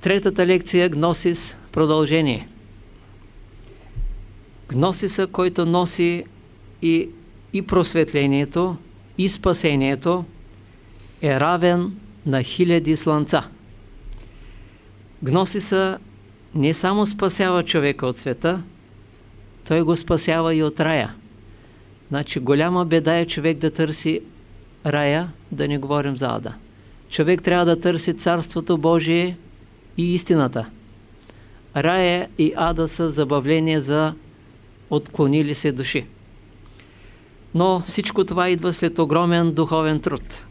Третата лекция Гносис продължение. Гносиса, който носи и, и просветлението, и спасението, е равен на хиляди слънца. Гносиса не само спасява човека от света, той го спасява и от рая. Значи голяма беда е човек да търси рая, да не говорим за ада. Човек трябва да търси Царството Божие и истината. Рая и ада са забавление за отклонили се души. Но всичко това идва след огромен духовен труд.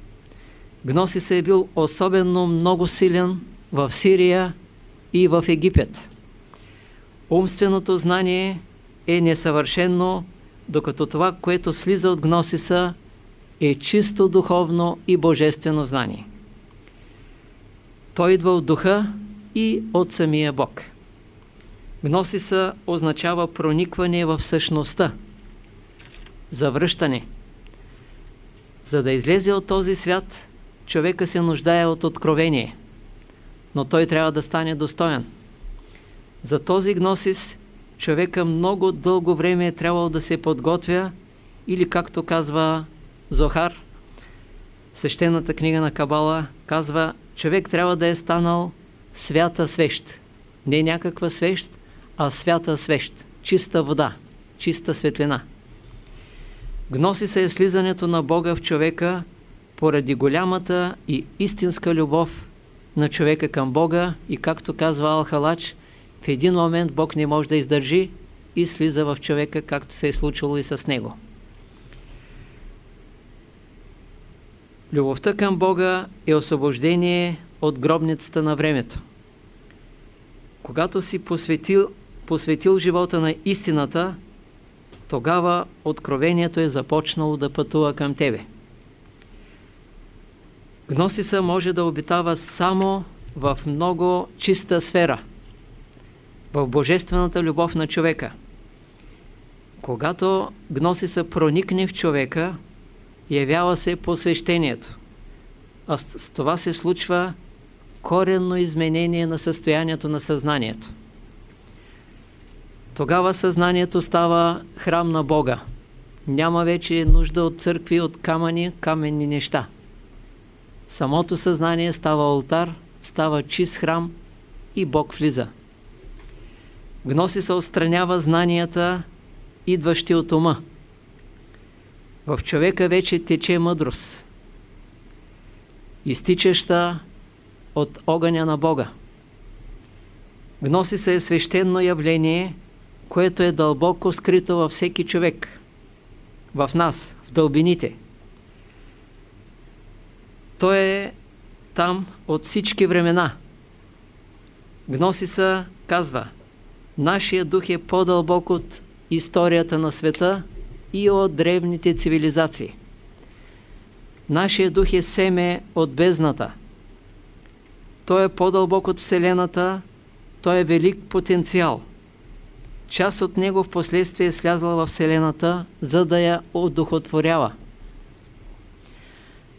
Гносис е бил особено много силен в Сирия и в Египет. Умственото знание е несъвършено, докато това, което слиза от Гносиса, е чисто духовно и божествено знание. Той идва от духа и от самия Бог. Гносиса означава проникване в същността, завръщане. За да излезе от този свят, човека се нуждае от откровение, но той трябва да стане достоен. За този гносис човека много дълго време е трябвало да се подготвя или както казва Зохар, свещената книга на Кабала, казва, човек трябва да е станал свята свещ. Не някаква свещ, а свята свещ. Чиста вода, чиста светлина. Гноси се е слизането на Бога в човека поради голямата и истинска любов на човека към Бога и както казва Алхалач, в един момент Бог не може да издържи и слиза в човека, както се е случило и с него. Любовта към Бога е освобождение от гробницата на времето. Когато си посветил, посветил живота на истината, тогава откровението е започнало да пътува към тебе. Гносиса може да обитава само в много чиста сфера, в божествената любов на човека. Когато Гносиса проникне в човека, явява се посвещението. А с това се случва коренно изменение на състоянието на съзнанието. Тогава съзнанието става храм на Бога. Няма вече нужда от църкви, от камъни, каменни неща. Самото съзнание става алтар, става чист храм и Бог влиза. Гноси се отстранява знанията, идващи от ума. В човека вече тече мъдрост, изтичаща от огъня на Бога. Гноси се е свещено явление, което е дълбоко скрито във всеки човек, в нас, в дълбините. Той е там от всички времена. Гносиса казва, нашия дух е по-дълбок от историята на света и от древните цивилизации. Нашия дух е семе от бездната. Той е по-дълбок от Вселената, той е велик потенциал. Част от него в последствие е слязла в Вселената, за да я одухотворява.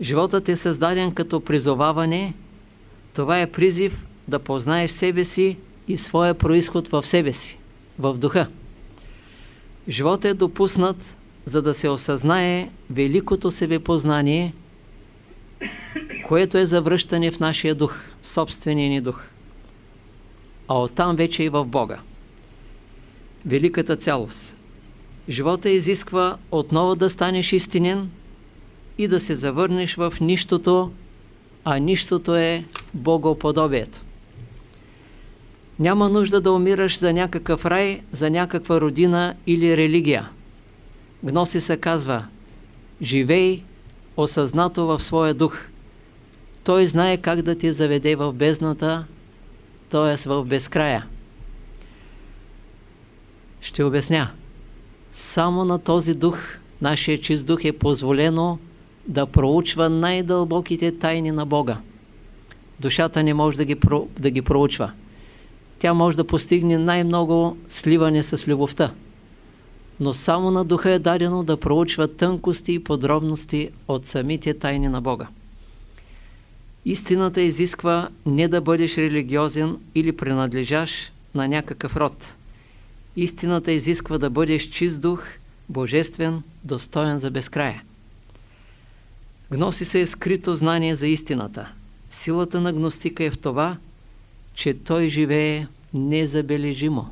Животът е създаден като призоваване. Това е призив да познаеш себе си и своя происход в себе си, в духа. Животът е допуснат, за да се осъзнае великото себепознание, което е завръщане в нашия дух, в собствения ни дух. А оттам вече и в Бога. Великата цялост. Живота изисква отново да станеш истинен и да се завърнеш в нищото, а нищото е Богоподобието. Няма нужда да умираш за някакъв рай, за някаква родина или религия. Гноси се казва, живей осъзнато в своя дух. Той знае как да ти заведе в бездната, т.е. в безкрая. Ще обясня. Само на този дух, нашия чист дух е позволено да проучва най-дълбоките тайни на Бога. Душата не може да ги, про, да ги проучва. Тя може да постигне най-много сливане с любовта. Но само на духа е дадено да проучва тънкости и подробности от самите тайни на Бога. Истината изисква не да бъдеш религиозен или принадлежаш на някакъв род. Истината изисква да бъдеш чист дух, божествен, достоен за безкрая. Гноси се е скрито знание за истината. Силата на гностика е в това, че той живее незабележимо.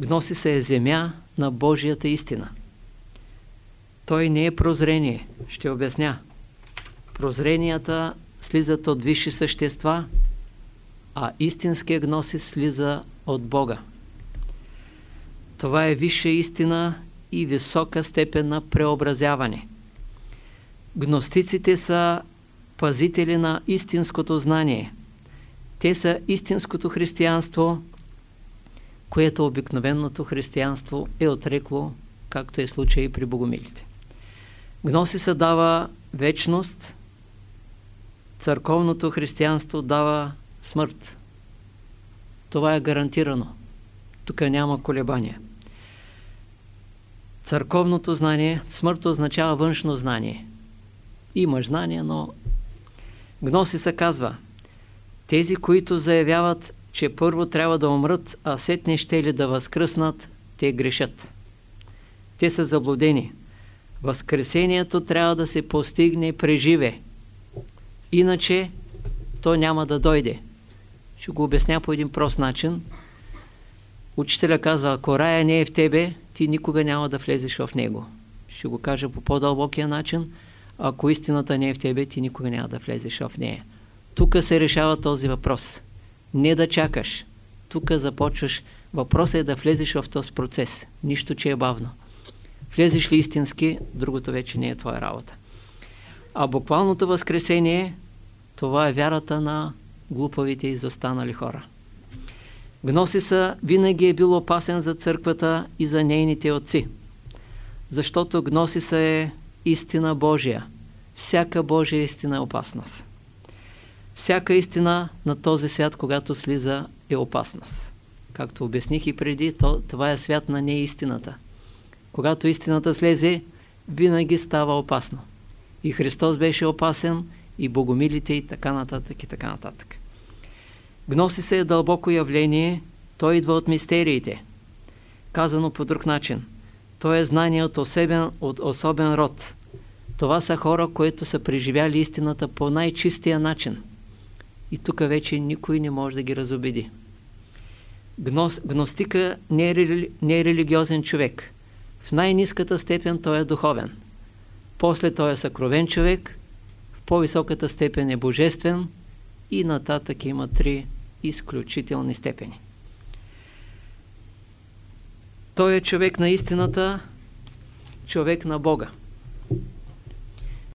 Гноси се е земя на Божията истина. Той не е прозрение, ще обясня. Прозренията слизат от висши същества, а истинския гносис слиза от Бога. Това е висша истина и висока степен на преобразяване. Гностиците са пазители на истинското знание. Те са истинското християнство, което обикновеното християнство е отрекло, както е случай при богомилите. Гносиса дава вечност, църковното християнство дава смърт. Това е гарантирано. Тук няма колебания. Църковното знание, смърт означава външно знание. Има знание, но Гносиса казва, тези, които заявяват, че първо трябва да умрат, а сетне ще ли да възкръснат, те грешат. Те са заблудени. Възкресението трябва да се постигне преживе. Иначе то няма да дойде. Ще го обясня по един прост начин. Учителя казва, ако рая не е в тебе, ти никога няма да влезеш в него. Ще го кажа по по-дълбокия начин. Ако истината не е в тебе, ти никога няма да влезеш в нея. Тук се решава този въпрос. Не да чакаш. Тук започваш. Въпросът е да влезеш в този процес. Нищо, че е бавно. Влезеш ли истински, другото вече не е твоя работа. А буквалното възкресение, това е вярата на глупавите и изостанали хора. Гносиса винаги е бил опасен за църквата и за нейните отци, защото Гносиса е истина Божия. Всяка Божия истина е опасност. Всяка истина на този свят, когато слиза, е опасност. Както обясних и преди, то, това е свят на неистината. Когато истината слезе, винаги става опасно. И Христос беше опасен, и богомилите, и така нататък, и така нататък. Гноси се е дълбоко явление, той идва от мистериите. Казано по друг начин, то е знание от особен, от особен род. Това са хора, които са преживяли истината по най-чистия начин. И тук вече никой не може да ги разобеди. Гнос, гностика не е, рели, не е религиозен човек. В най-низката степен той е духовен. После той е съкровен човек, в по-високата степен е божествен и нататък има три изключителни степени. Той е човек на истината, човек на Бога.